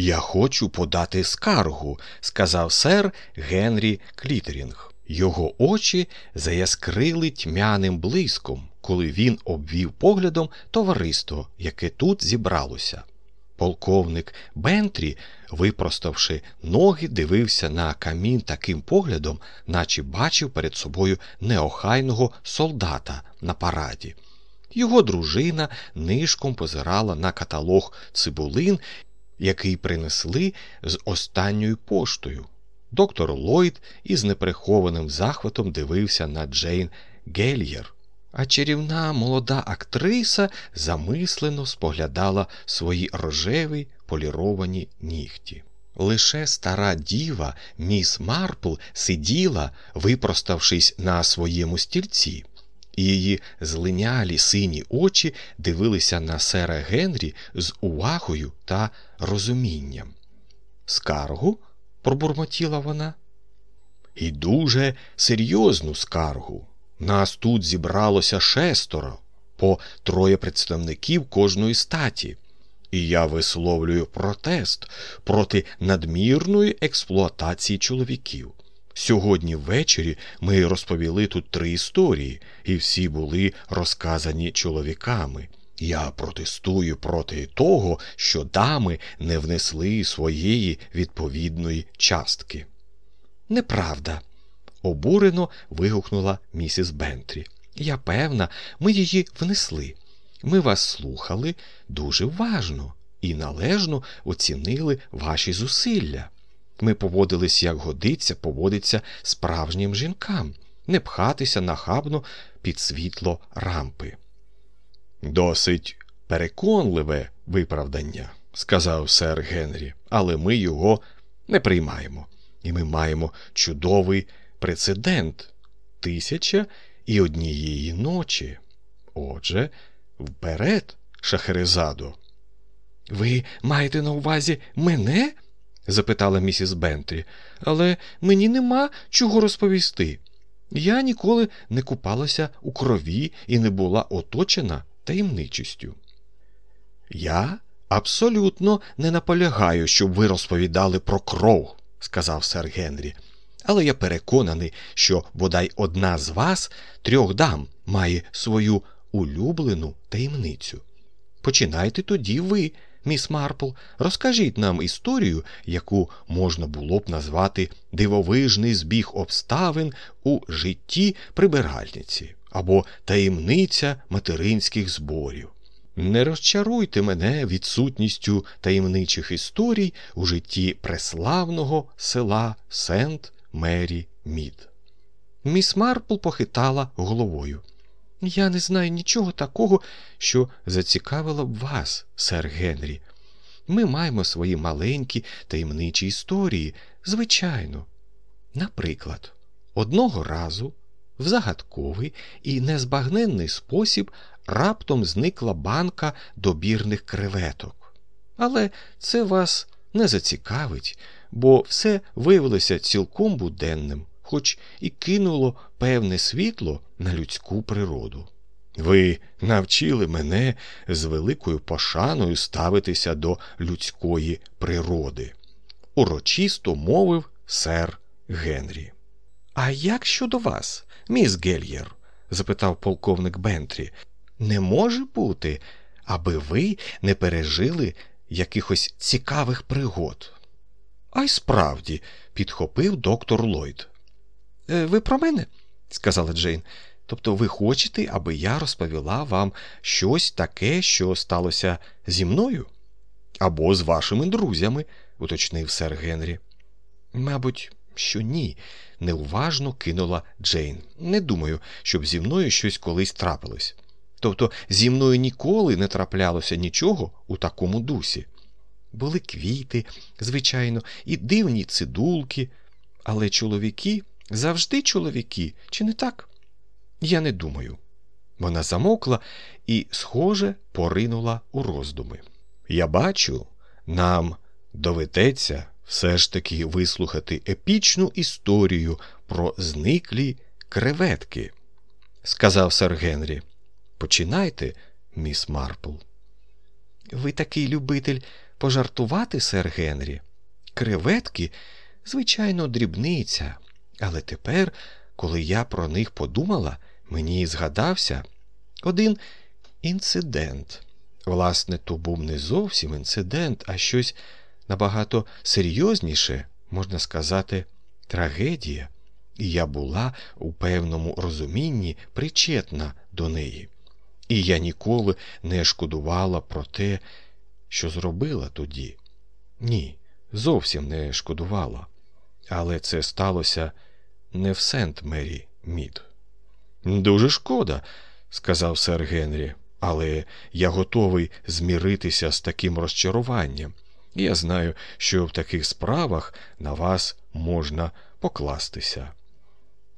Я хочу подати скаргу, сказав сер Генрі Клітерінг. Його очі заяскрили тьмяним блиском, коли він обвів поглядом товариство, яке тут зібралося. Полковник Бентрі, випроставши ноги, дивився на камін таким поглядом, наче бачив перед собою неохайного солдата на параді. Його дружина нишком позирала на каталог цибулин, який принесли з останньою поштою. Доктор Ллойд із неприхованим захватом дивився на Джейн Гельєр, а чарівна молода актриса замислено споглядала свої рожеві поліровані нігті. Лише стара діва, міс Марпл, сиділа, випроставшись на своєму стільці, і її злинялі сині очі дивилися на сера Генрі з увагою та розумінням. Скаргу? пробурмотіла вона. І дуже серйозну скаргу. Нас тут зібралося шестеро, по троє представників кожної статі, і я висловлюю протест проти надмірної експлуатації чоловіків. Сьогодні ввечері ми розповіли тут три історії, і всі були розказані чоловіками. Я протестую проти того, що дами не внесли своєї відповідної частки. Неправда, обурено вигукнула місіс Бентрі. Я певна, ми її внесли. Ми вас слухали дуже уважно і належно оцінили ваші зусилля. Ми поводились, як годиться, поводиться справжнім жінкам, не пхатися нахабно під світло рампи. Досить переконливе виправдання, сказав сер Генрі, але ми його не приймаємо. І ми маємо чудовий прецедент тисяча і однієї ночі. Отже, вперед, Шахерезадо. Ви маєте на увазі мене? Запитала місіс Бентрі, але мені нема чого розповісти. Я ніколи не купалася у крові і не була оточена таємничістю. Я абсолютно не наполягаю, щоб ви розповідали про кров, сказав сер Генрі. Але я переконаний, що бодай одна з вас, трьох дам, має свою улюблену таємницю. Починайте тоді ви, міс Марпл, розкажіть нам історію, яку можна було б назвати дивовижний збіг обставин у житті прибиральниці або таємниця материнських зборів. Не розчаруйте мене відсутністю таємничих історій у житті преславного села Сент Мері Мід. Міс Марпл похитала головою. Я не знаю нічого такого, що зацікавило б вас, сер Генрі. Ми маємо свої маленькі таємничі історії, звичайно. Наприклад, одного разу в загадковий і незбагненний спосіб раптом зникла банка добірних креветок. Але це вас не зацікавить, бо все виявилося цілком буденним, хоч і кинуло певне світло на людську природу. Ви навчили мене з великою пошаною ставитися до людської природи, урочисто мовив сер Генрі. А як щодо вас, міс Гельєр? запитав полковник Бентрі. Не може бути, аби ви не пережили якихось цікавих пригод. А й справді, підхопив доктор Ллойд. «Е, ви про мене? сказала Джейн. Тобто ви хочете, аби я розповіла вам щось таке, що сталося зі мною? Або з вашими друзями, уточнив сер Генрі. Мабуть, що ні, неуважно кинула Джейн. Не думаю, щоб зі мною щось колись трапилось. Тобто зі мною ніколи не траплялося нічого у такому дусі. Були квіти, звичайно, і дивні цидулки, Але чоловіки завжди чоловіки, чи не так? Я не думаю. Вона замовкла і, схоже, поринула у роздуми. Я бачу, нам доведеться все ж таки вислухати епічну історію про зниклі креветки, сказав сер Генрі. Починайте, міс Марпл. Ви такий любитель пожартувати, сер Генрі. Креветки, звичайно, дрібниця, але тепер, коли я про них подумала, мені згадався один інцидент. Власне, то був не зовсім інцидент, а щось набагато серйозніше, можна сказати, трагедія, і я була у певному розумінні причетна до неї. І я ніколи не шкодувала про те, що зробила тоді. Ні, зовсім не шкодувала. Але це сталося не в Сент Мері Мід. Дуже шкода, сказав сер Генрі, але я готовий зміритися з таким розчаруванням. Я знаю, що в таких справах на вас можна покластися.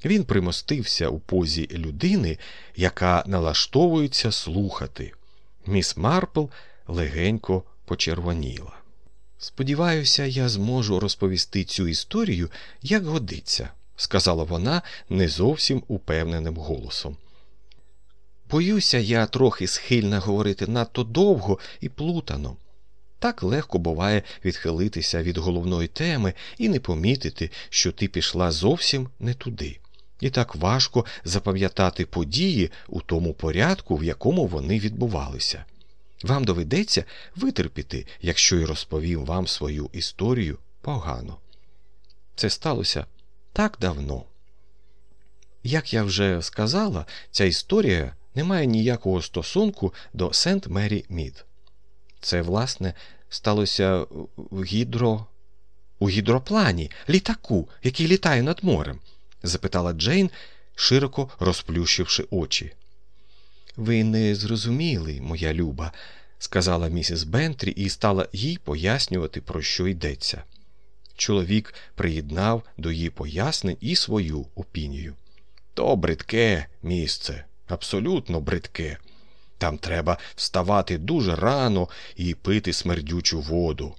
Він примостився у позі людини, яка налаштовується слухати. Міс Марпл легенько почервоніла. Сподіваюся, я зможу розповісти цю історію, як годиться, сказала вона не зовсім упевненим голосом. Боюся, я трохи схильна говорити надто довго і плутано. Так легко буває відхилитися від головної теми і не помітити, що ти пішла зовсім не туди. І так важко запам'ятати події у тому порядку, в якому вони відбувалися. Вам доведеться витерпіти, якщо й розповім вам свою історію погано. Це сталося так давно. Як я вже сказала, ця історія не має ніякого стосунку до Сент Мері Мід. Це, власне, сталося в гідро... у гідроплані, літаку, який літає над морем? запитала Джейн, широко розплющивши очі. Ви не зрозуміли, моя люба, сказала місіс Бентрі і стала їй пояснювати, про що йдеться. Чоловік приєднав до її пояснень і свою опінію. То бридке місце, абсолютно бридке. Там треба вставати дуже рано і пити смердючу воду.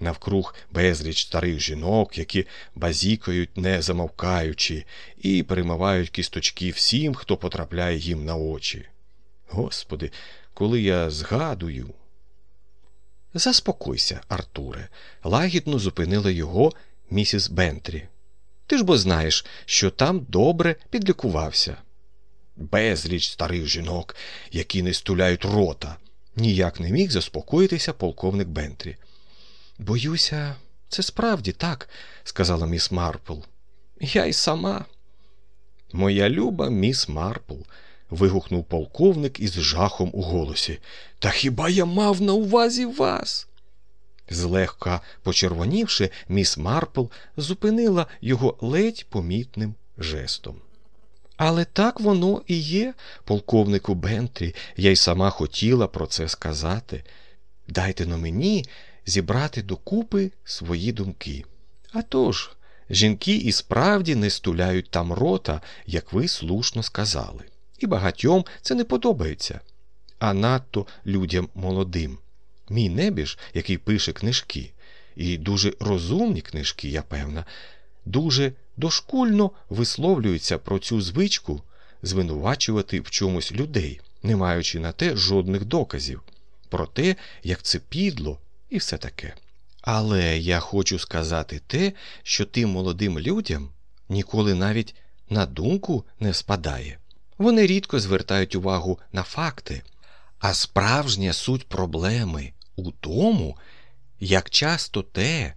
Навкруг безліч старих жінок, які базікають, не замовкаючи, і перемивають кісточки всім, хто потрапляє їм на очі. Господи, коли я згадую. Заспокойся, Артуре, лагідно зупинила його місіс Бентрі. Ти ж бо знаєш, що там добре підлікувався. Безліч старих жінок, які не стуляють рота, ніяк не міг заспокоїтися полковник Бентрі. Боюся, це справді так, сказала міс Марпл. Я й сама. Моя люба міс Марпл, вигукнув полковник із жахом у голосі. Та хіба я мав на увазі вас? Злегка почервонівши, міс Марпл зупинила його ледь помітним жестом. Але так воно і є, полковнику Бентрі, я й сама хотіла про це сказати. Дайте но мені зібрати докупи свої думки. А тож, жінки і справді не стуляють там рота, як ви слушно сказали, і багатьом це не подобається, а надто людям молодим. Мій небіж, який пише книжки, і дуже розумні книжки, я певна, дуже дошкульно висловлюється про цю звичку звинувачувати в чомусь людей, не маючи на те жодних доказів, про те, як це підло і все таке. Але я хочу сказати те, що тим молодим людям ніколи навіть на думку не спадає. Вони рідко звертають увагу на факти, а справжня суть проблеми у тому, як часто те,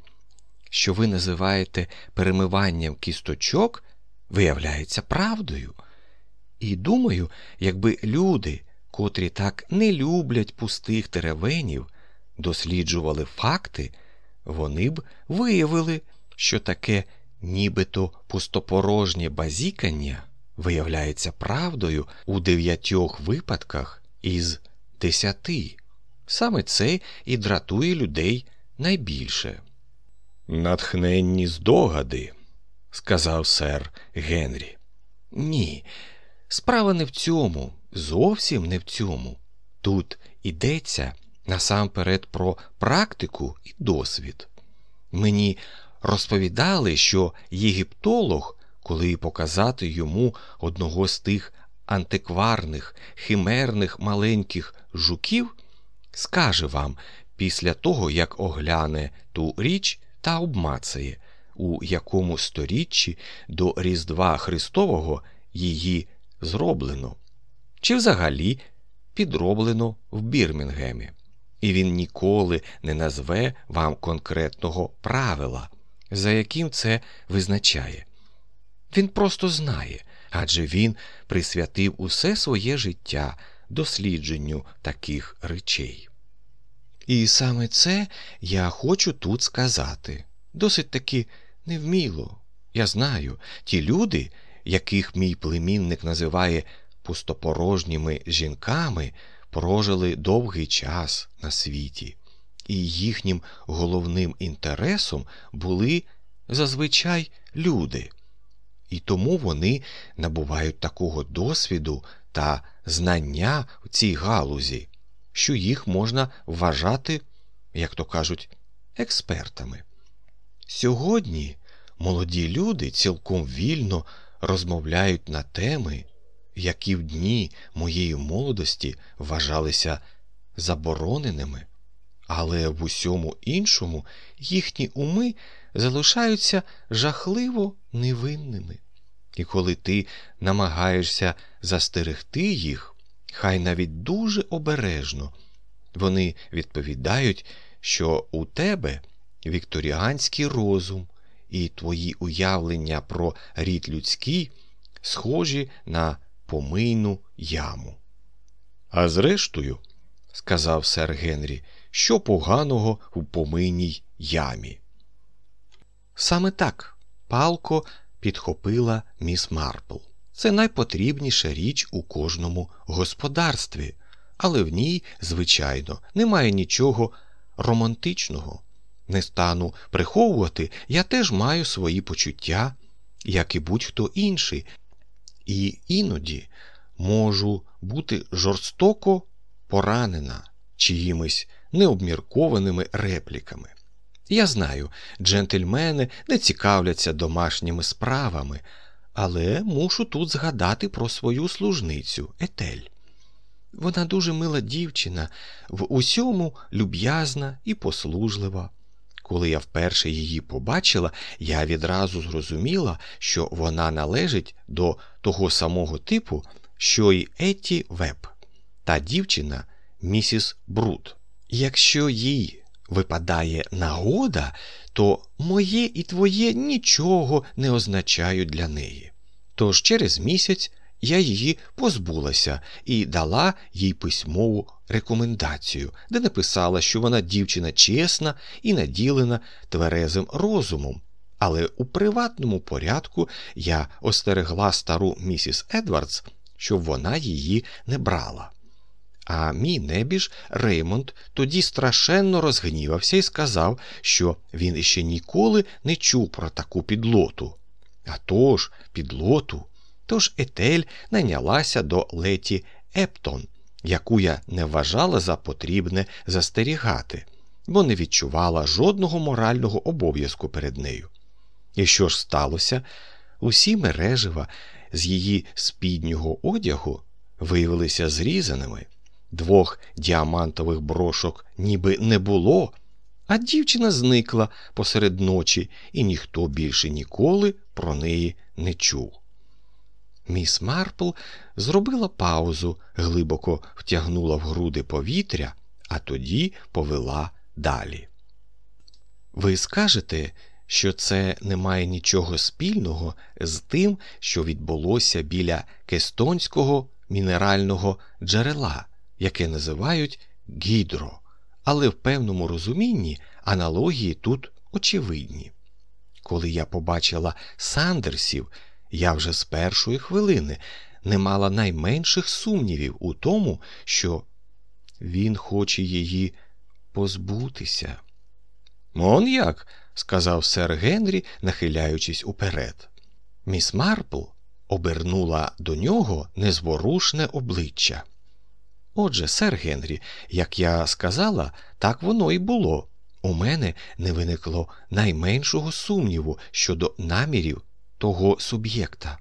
що ви називаєте перемиванням кісточок, виявляється правдою. І думаю, якби люди, котрі так не люблять пустих теревенів, досліджували факти, вони б виявили, що таке нібито пустопорожнє базікання виявляється правдою у дев'ятьох випадках із десяти. Саме це і дратує людей найбільше. Натхненні здогади, сказав сер Генрі. Ні, справа не в цьому, зовсім не в цьому. Тут йдеться насамперед про практику і досвід. Мені розповідали, що єгиптолог, коли показати йому одного з тих антикварних, химерних маленьких жуків, скаже вам після того, як огляне ту річ та обмацає, у якому сторіччі до Різдва Христового її зроблено, чи взагалі підроблено в Бірмінгемі. І він ніколи не назве вам конкретного правила, за яким це визначає. Він просто знає, адже він присвятив усе своє життя дослідженню таких речей. І саме це я хочу тут сказати. Досить таки невміло. Я знаю, ті люди, яких мій племінник називає пустопорожніми жінками, прожили довгий час на світі, і їхнім головним інтересом були зазвичай люди, і тому вони набувають такого досвіду та знання в цій галузі, що їх можна вважати, як то кажуть, експертами. Сьогодні молоді люди цілком вільно розмовляють на теми, які в дні моєї молодості вважалися забороненими, але в усьому іншому їхні уми залишаються жахливо невинними. І коли ти намагаєшся застерегти їх, хай навіть дуже обережно, вони відповідають, що у тебе вікторіанський розум і твої уявлення про рід людський схожі на помийну яму. А зрештою, сказав сер Генрі, що поганого у помийній ямі. Саме так палко підхопила міс Марпл. Це найпотрібніша річ у кожному господарстві, але в ній, звичайно, немає нічого романтичного. Не стану приховувати, я теж маю свої почуття, як і будь-хто інший, і іноді можу бути жорстоко поранена чиїмись необміркованими репліками. Я знаю, джентльмени не цікавляться домашніми справами, але мушу тут згадати про свою служницю Етель. Вона дуже мила дівчина, в усьому люб'язна і послужлива. Коли я вперше її побачила, я відразу зрозуміла, що вона належить до того самого типу, що й Етті Веб, та дівчина місіс Брут. Якщо їй випадає нагода, то моє і твоє нічого не означають для неї. Тож через місяць я її позбулася і дала їй письмову рекомендацію, де написала, що вона дівчина чесна і наділена тверезим розумом. Але у приватному порядку я остерегла стару місіс Едвардс, щоб вона її не брала. А мій небіж Реймонд тоді страшенно розгнівався і сказав, що він іще ніколи не чув про таку підлоту. А тож, підлоту. Тож Етель найнялася до Леті Ептон, яку я не вважала за потрібне застерігати, бо не відчувала жодного морального обов'язку перед нею. І що ж сталося? Усі мережива з її спіднього одягу виявилися зрізаними, двох діамантових брошок ніби не було, а дівчина зникла посеред ночі, і ніхто більше ніколи про неї не чув. Міс Марпл зробила паузу, глибоко втягнула в груди повітря, а тоді повела далі. Ви скажете, що це не має нічого спільного з тим, що відбулося біля кестонського мінерального джерела, яке називають гідро, але в певному розумінні аналогії тут очевидні. Коли я побачила Сандерсів, я вже з першої хвилини не мала найменших сумнівів у тому, що він хоче її позбутися. Он як? сказав сер Генрі, нахиляючись уперед. Міс Марпл обернула до нього незворушне обличчя. Отже, сер Генрі, як я сказала, так воно і було. У мене не виникло найменшого сумніву щодо намірів того суб'єкта.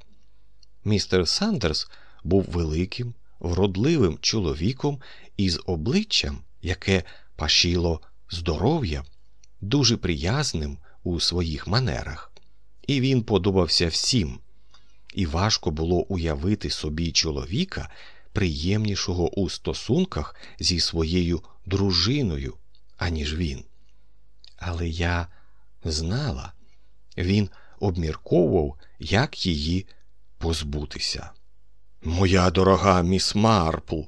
Містер Сандерс був великим, вродливим чоловіком із обличчям, яке пашіло здоров'ям, дуже приязним у своїх манерах, і він подобався всім, і важко було уявити собі чоловіка, приємнішого у стосунках зі своєю дружиною, аніж він. Але я знала, він обмірковував, як її позбутися. Моя дорога міс Марпл.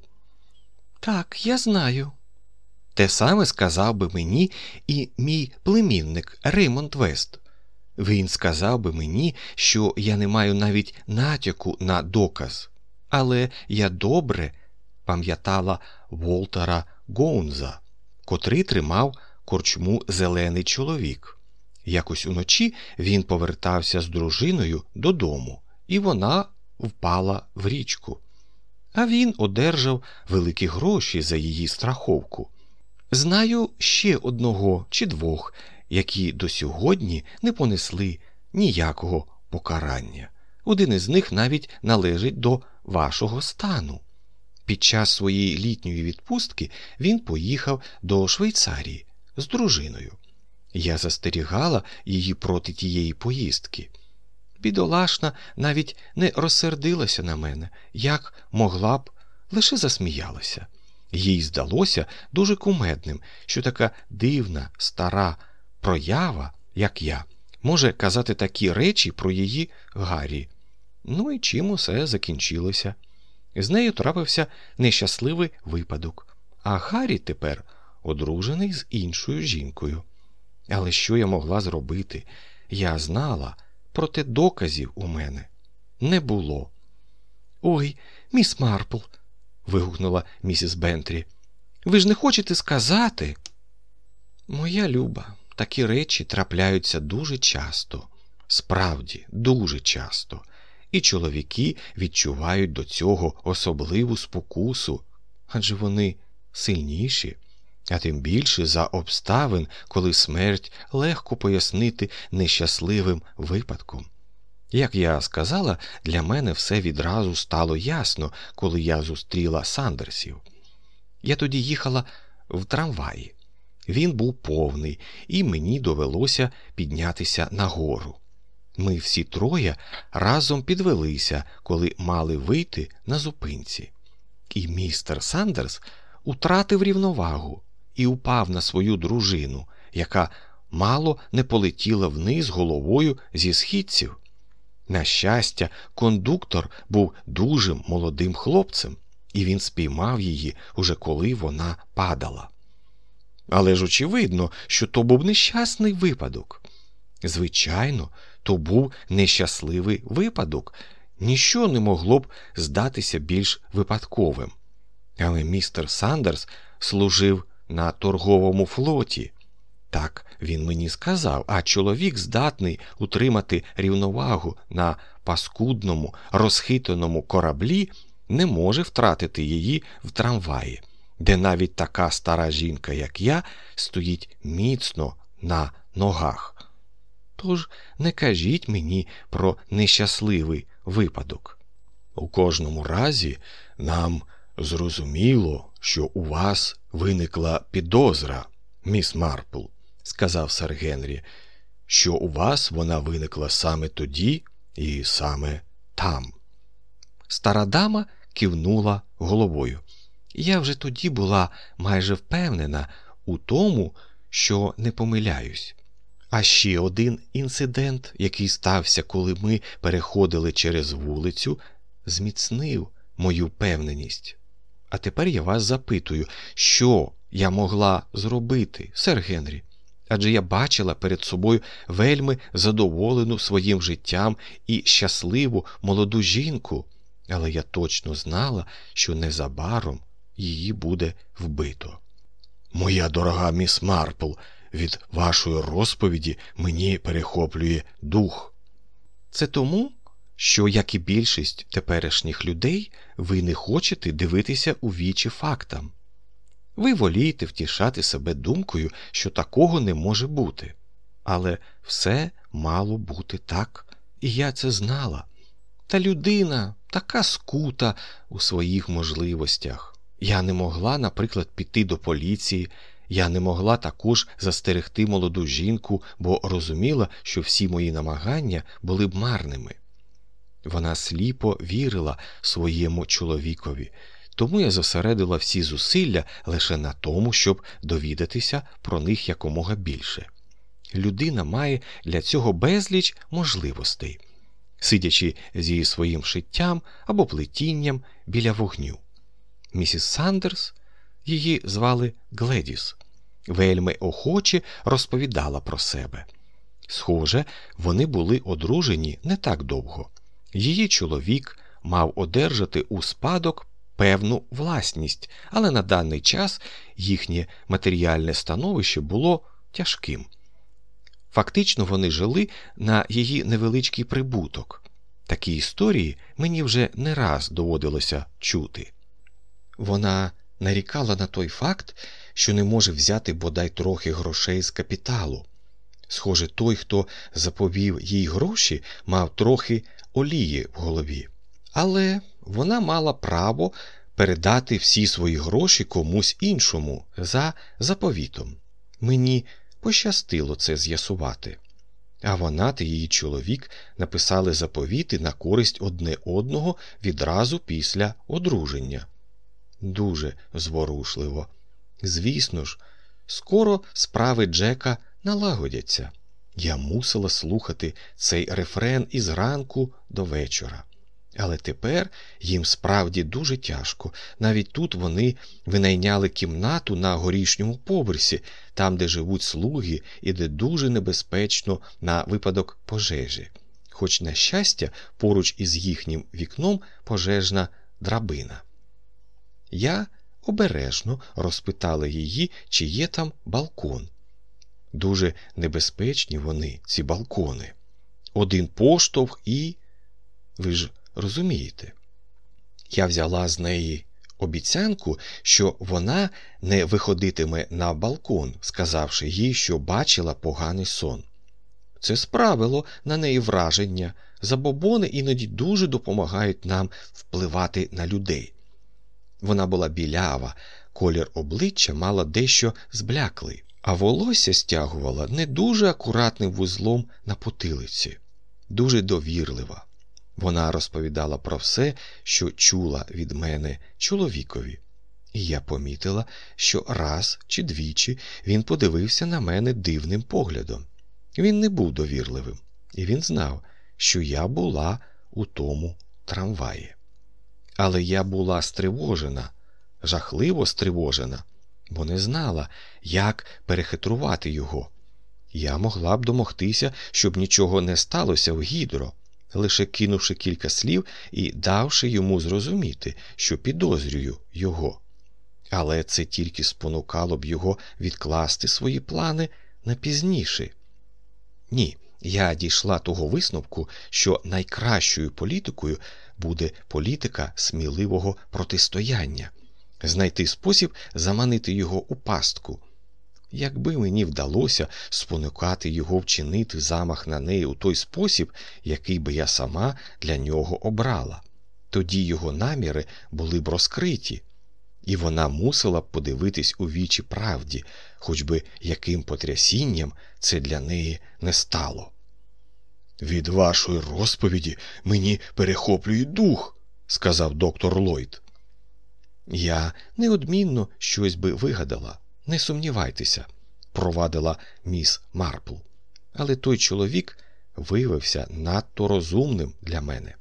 Так, я знаю. Те саме сказав би мені і мій племінник Реймонд Вест. Він сказав би мені, що я не маю навіть натяку на доказ, але я добре пам'ятала Волтера Гоунза, котрий тримав корчму зелений чоловік. Якось уночі він повертався з дружиною додому, і вона впала в річку. А він одержав великі гроші за її страховку. Знаю ще одного чи двох, які до сьогодні не понесли ніякого покарання. Один із них навіть належить до вашого стану. Під час своєї літньої відпустки він поїхав до Швейцарії з дружиною. Я застерігала її проти тієї поїздки. Бідолашна навіть не розсердилася на мене, як могла б, лише засміялася. Їй здалося дуже кумедним, що така дивна, стара проява, як я, може казати такі речі про її Гаррі. Ну і чим усе закінчилося. З нею трапився нещасливий випадок, а Гаррі тепер одружений з іншою жінкою. Але що я могла зробити? Я знала, проте доказів у мене не було. Ой, міс Марпл. вигукнула місіс Бентрі. Ви ж не хочете сказати? Моя люба, такі речі трапляються дуже часто, справді, дуже часто, і чоловіки відчувають до цього особливу спокусу, адже вони сильніші а тим більше за обставин, коли смерть легко пояснити нещасливим випадком. Як я сказала, для мене все відразу стало ясно, коли я зустріла Сандерсів. Я тоді їхала в трамваї. Він був повний, і мені довелося піднятися нагору. Ми всі троє разом підвелися, коли мали вийти на зупинці. І містер Сандерс утратив рівновагу і упав на свою дружину, яка мало не полетіла вниз головою зі східців. На щастя, кондуктор був дуже молодим хлопцем, і він спіймав її уже коли вона падала. Але ж очевидно, що то був нещасний випадок. Звичайно, то був нещасливий випадок, ніщо не могло б здатися більш випадковим. Але містер Сандерс служив на торговому флоті. Так він мені сказав, а чоловік здатний утримати рівновагу на паскудному, розхитаному кораблі, не може втратити її в трамваї, де навіть така стара жінка, як я, стоїть міцно на ногах. Тож не кажіть мені про нещасливий випадок. У кожному разі нам зрозуміло, що у вас виникла підозра, міс Марпл, сказав сер Генрі, що у вас вона виникла саме тоді і саме там. Стара дама кивнула головою. Я вже тоді була майже впевнена у тому, що не помиляюсь. А ще один інцидент, який стався, коли ми переходили через вулицю, зміцнив мою впевненість. А тепер я вас запитую, що я могла зробити, сер Генрі? Адже я бачила перед собою вельми задоволену своїм життям і щасливу молоду жінку, але я точно знала, що незабаром її буде вбито. Моя дорога міс Марпл, від вашої розповіді мені перехоплює дух. Це тому, що, як і більшість теперішніх людей, ви не хочете дивитися у вічі фактам. Ви волієте втішати себе думкою, що такого не може бути. Але все мало бути так, і я це знала. Та людина така скута у своїх можливостях. Я не могла, наприклад, піти до поліції, я не могла також застерегти молоду жінку, бо розуміла, що всі мої намагання були б марними. Вона сліпо вірила своєму чоловікові, тому я зосередила всі зусилля лише на тому, щоб довідатися про них якомога більше. Людина має для цього безліч можливостей, сидячи зі своїм шиттям або плетінням біля вогню. Місіс Сандерс, її звали Гледіс, вельми охоче розповідала про себе. Схоже, вони були одружені не так довго. Її чоловік мав одержати у спадок певну власність, але на даний час їхнє матеріальне становище було тяжким. Фактично вони жили на її невеличкий прибуток. Такі історії мені вже не раз доводилося чути. Вона нарікала на той факт, що не може взяти бодай трохи грошей з капіталу. Схоже, той, хто заповів їй гроші, мав трохи олії в голові. Але вона мала право передати всі свої гроші комусь іншому за заповітом. Мені пощастило це з'ясувати. А вона та її чоловік написали заповіти на користь одне одного відразу після одруження. Дуже зворушливо. Звісно ж, скоро справи Джека налагодяться. Я мусила слухати цей рефрен із ранку до вечора. Але тепер їм справді дуже тяжко. Навіть тут вони винайняли кімнату на горішньому поверсі, там, де живуть слуги, і де дуже небезпечно на випадок пожежі. Хоч, на щастя, поруч із їхнім вікном пожежна драбина. Я обережно розпитала її, чи є там балкон. Дуже небезпечні вони, ці балкони. Один поштовх і. Ви ж розумієте? Я взяла з неї обіцянку, що вона не виходитиме на балкон, сказавши їй, що бачила поганий сон. Це справило на неї враження. Забобони іноді дуже допомагають нам впливати на людей. Вона була білява, колір обличчя мала дещо збляклий, а волосся стягувала не дуже акуратним вузлом на потилиці, дуже довірлива. Вона розповідала про все, що чула від мене чоловікові, і я помітила, що раз чи двічі він подивився на мене дивним поглядом. Він не був довірливим, і він знав, що я була у тому трамваї. Але я була стривожена, жахливо стривожена, бо не знала, як перехитрувати його. Я могла б домогтися, щоб нічого не сталося в гідро лише кинувши кілька слів і давши йому зрозуміти, що підозрюю його. Але це тільки спонукало б його відкласти свої плани на пізніше. Ні, я дійшла того висновку, що найкращою політикою буде політика сміливого протистояння, знайти спосіб заманити його у пастку. Якби мені вдалося спонукати його вчинити замах на неї у той спосіб, який би я сама для нього обрала, тоді його наміри були б розкриті, і вона мусила б подивитись у вічі правді, хоч би яким потрясінням це для неї не стало. Від вашої розповіді мені перехоплює дух, сказав доктор Ллойд. Я неодмінно щось би вигадала. Не сумнівайтеся, провадила міс Марпл. Але той чоловік виявився надто розумним для мене.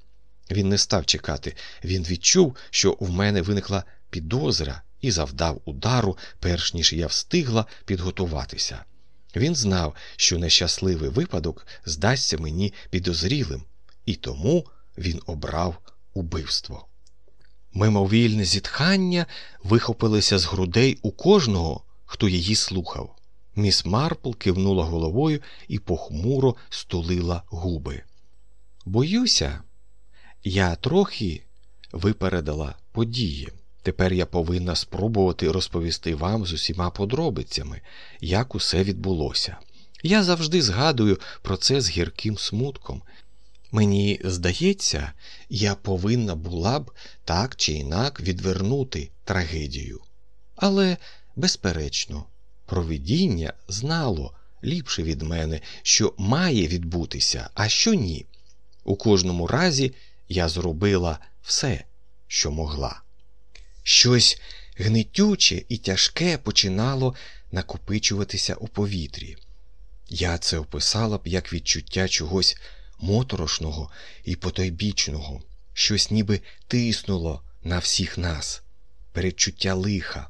Він не став чекати, він відчув, що в мене виникла підозра і завдав удару, перш ніж я встигла підготуватися. Він знав, що нещасливий випадок здасться мені підозрілим, і тому він обрав убивство. Мимовільне зітхання вихопилися з грудей у кожного, хто її слухав. Міс Марпл кивнула головою і похмуро стулила губи. Боюся, я трохи випередила події. Тепер я повинна спробувати розповісти вам з усіма подробицями, як усе відбулося. Я завжди згадую про це з гірким смутком. Мені здається, я повинна була б так чи інак відвернути трагедію. Але, безперечно, провидіння знало ліпше від мене, що має відбутися, а що ні. У кожному разі я зробила все, що могла. Щось гнитюче і тяжке починало накопичуватися у повітрі. Я це описала б як відчуття чогось моторошного і потойбічного, щось ніби тиснуло на всіх нас, передчуття лиха.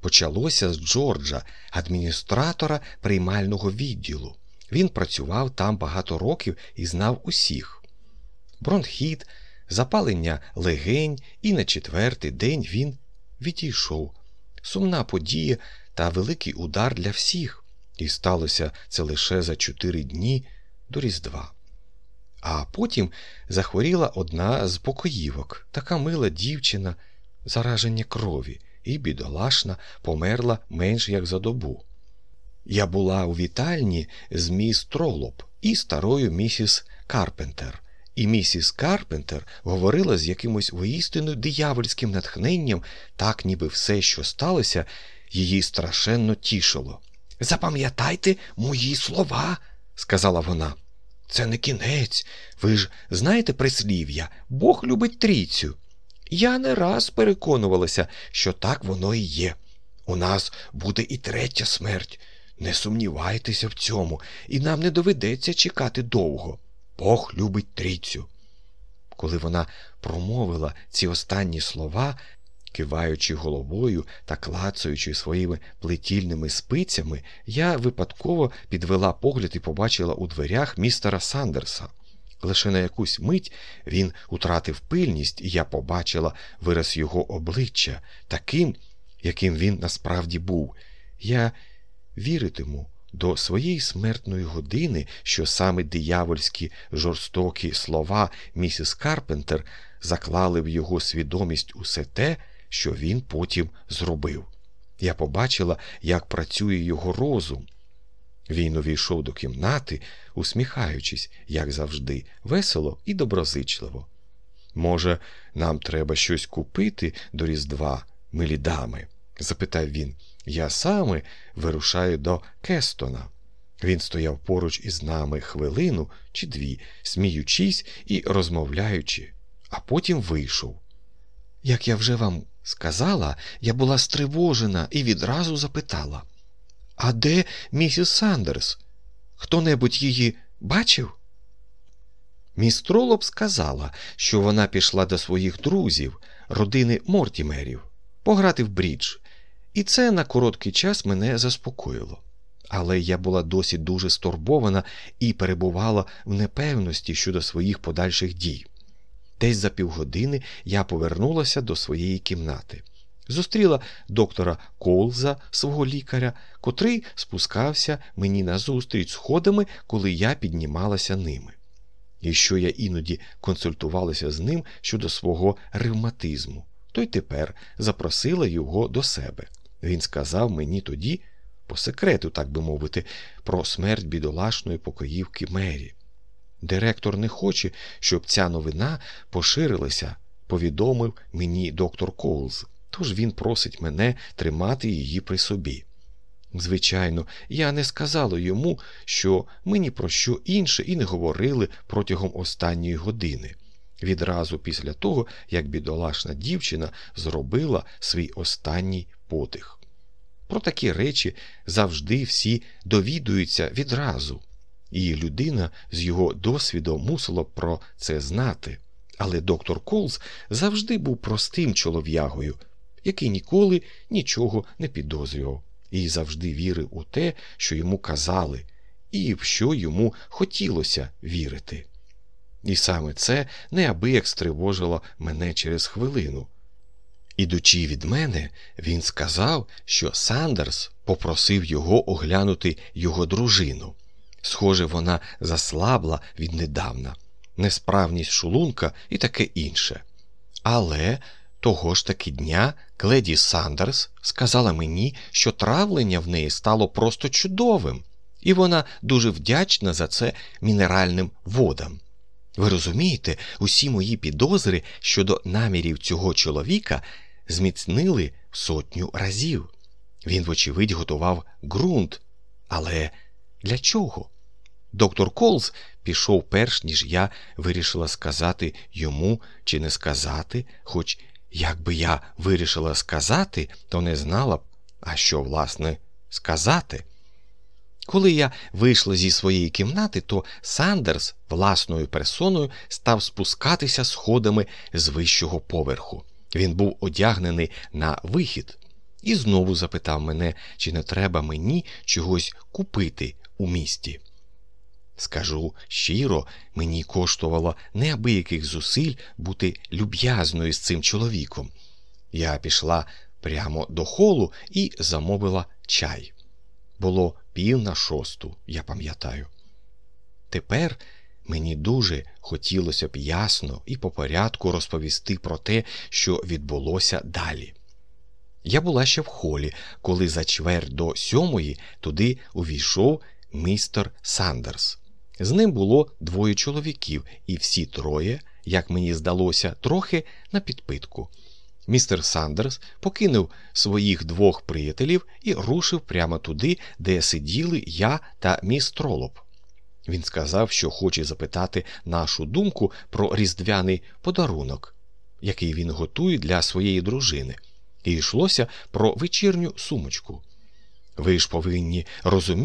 Почалося з Джорджа, адміністратора приймального відділу. Він працював там багато років і знав усіх. Бронхіт, запалення легень, і на четвертий день він відійшов. Сумна подія та великий удар для всіх, і сталося це лише за чотири дні до Різдва. А потім захворіла одна з покоївок, така мила дівчина, зараження крові, і бідолашна померла менш як за добу. Я була у вітальні з міс Тролоп і старою місіс Карпентер, і місіс Карпентер говорила з якимось воістину диявольським натхненням, так ніби все, що сталося, її страшенно тішило. Запам'ятайте мої слова, сказала вона. Це не кінець. Ви ж знаєте прислів'я, Бог любить трійцю. Я не раз переконувалася, що так воно і є. У нас буде і третя смерть. Не сумнівайтеся в цьому, і нам не доведеться чекати довго. Бог любить трійцю. Коли вона промовила ці останні слова, киваючи головою та клацаючи своїми плетільними спицями, я випадково підвела погляд і побачила у дверях містера Сандерса. Лише на якусь мить він утратив пильність, і я побачила вираз його обличчя таким, яким він насправді був. Я віритиму до своєї смертної години, що саме диявольські жорстокі слова місіс Карпентер заклали в його свідомість усе те, що він потім зробив. Я побачила, як працює його розум. Він увійшов до кімнати, усміхаючись, як завжди, весело і доброзичливо. Може, нам треба щось купити до Різдва, милі дами? запитав він. Я саме вирушаю до Кестона. Він стояв поруч із нами хвилину чи дві, сміючись і розмовляючи, а потім вийшов. Як я вже вам сказала, я була стривожена і відразу запитала А де місіс Сандерс? Хто небудь її бачив? Міс Тролоп сказала, що вона пішла до своїх друзів, родини Мортімерів, пограти в брідж, і це на короткий час мене заспокоїло. Але я була досі дуже стурбована і перебувала в непевності щодо своїх подальших дій. Десь за півгодини я повернулася до своєї кімнати. Зустріла доктора Колза, свого лікаря, котрий спускався мені назустріч сходами, коли я піднімалася ними. І що я іноді консультувалася з ним щодо свого ревматизму, то й тепер запросила його до себе. Він сказав мені тоді, по секрету, так би мовити, про смерть бідолашної покоївки Мері. Директор не хоче, щоб ця новина поширилася, повідомив мені доктор Коулз, тож він просить мене тримати її при собі. Звичайно, я не сказала йому, що ми ні про що інше і не говорили протягом останньої години, відразу після того, як бідолашна дівчина зробила свій останній потих. Про такі речі завжди всі довідуються відразу і людина з його досвідом мусила про це знати. Але доктор Колз завжди був простим чолов'ягою, який ніколи нічого не підозрював, і завжди вірив у те, що йому казали, і в що йому хотілося вірити. І саме це неабияк стривожило мене через хвилину. Ідучи від мене, він сказав, що Сандерс попросив його оглянути його дружину. Схоже, вона заслабла віднедавна, несправність шулунка і таке інше. Але того ж таки дня Кледі Сандерс сказала мені, що травлення в неї стало просто чудовим, і вона дуже вдячна за це мінеральним водам. Ви розумієте, усі мої підозри щодо намірів цього чоловіка зміцнили сотню разів. Він, вочевидь, готував ґрунт. Але для чого? Доктор Колз пішов перш ніж я вирішила сказати йому чи не сказати, хоч якби я вирішила сказати, то не знала б, а що, власне, сказати. Коли я вийшла зі своєї кімнати, то Сандерс власною персоною став спускатися сходами з вищого поверху. Він був одягнений на вихід і знову запитав мене, чи не треба мені чогось купити у місті. Скажу щиро, мені коштувало неабияких зусиль бути люб'язною з цим чоловіком. Я пішла прямо до холу і замовила чай. Було пів на шосту, я пам'ятаю. Тепер мені дуже хотілося б ясно і по порядку розповісти про те, що відбулося далі. Я була ще в холі, коли за чверть до сьомої туди увійшов містер Сандерс. З ним було двоє чоловіків, і всі троє, як мені здалося, трохи на підпитку. Містер Сандерс покинув своїх двох приятелів і рушив прямо туди, де сиділи я та міс Тролоп. Він сказав, що хоче запитати нашу думку про різдвяний подарунок, який він готує для своєї дружини, і йшлося про вечірню сумочку. Ви ж повинні розуміти,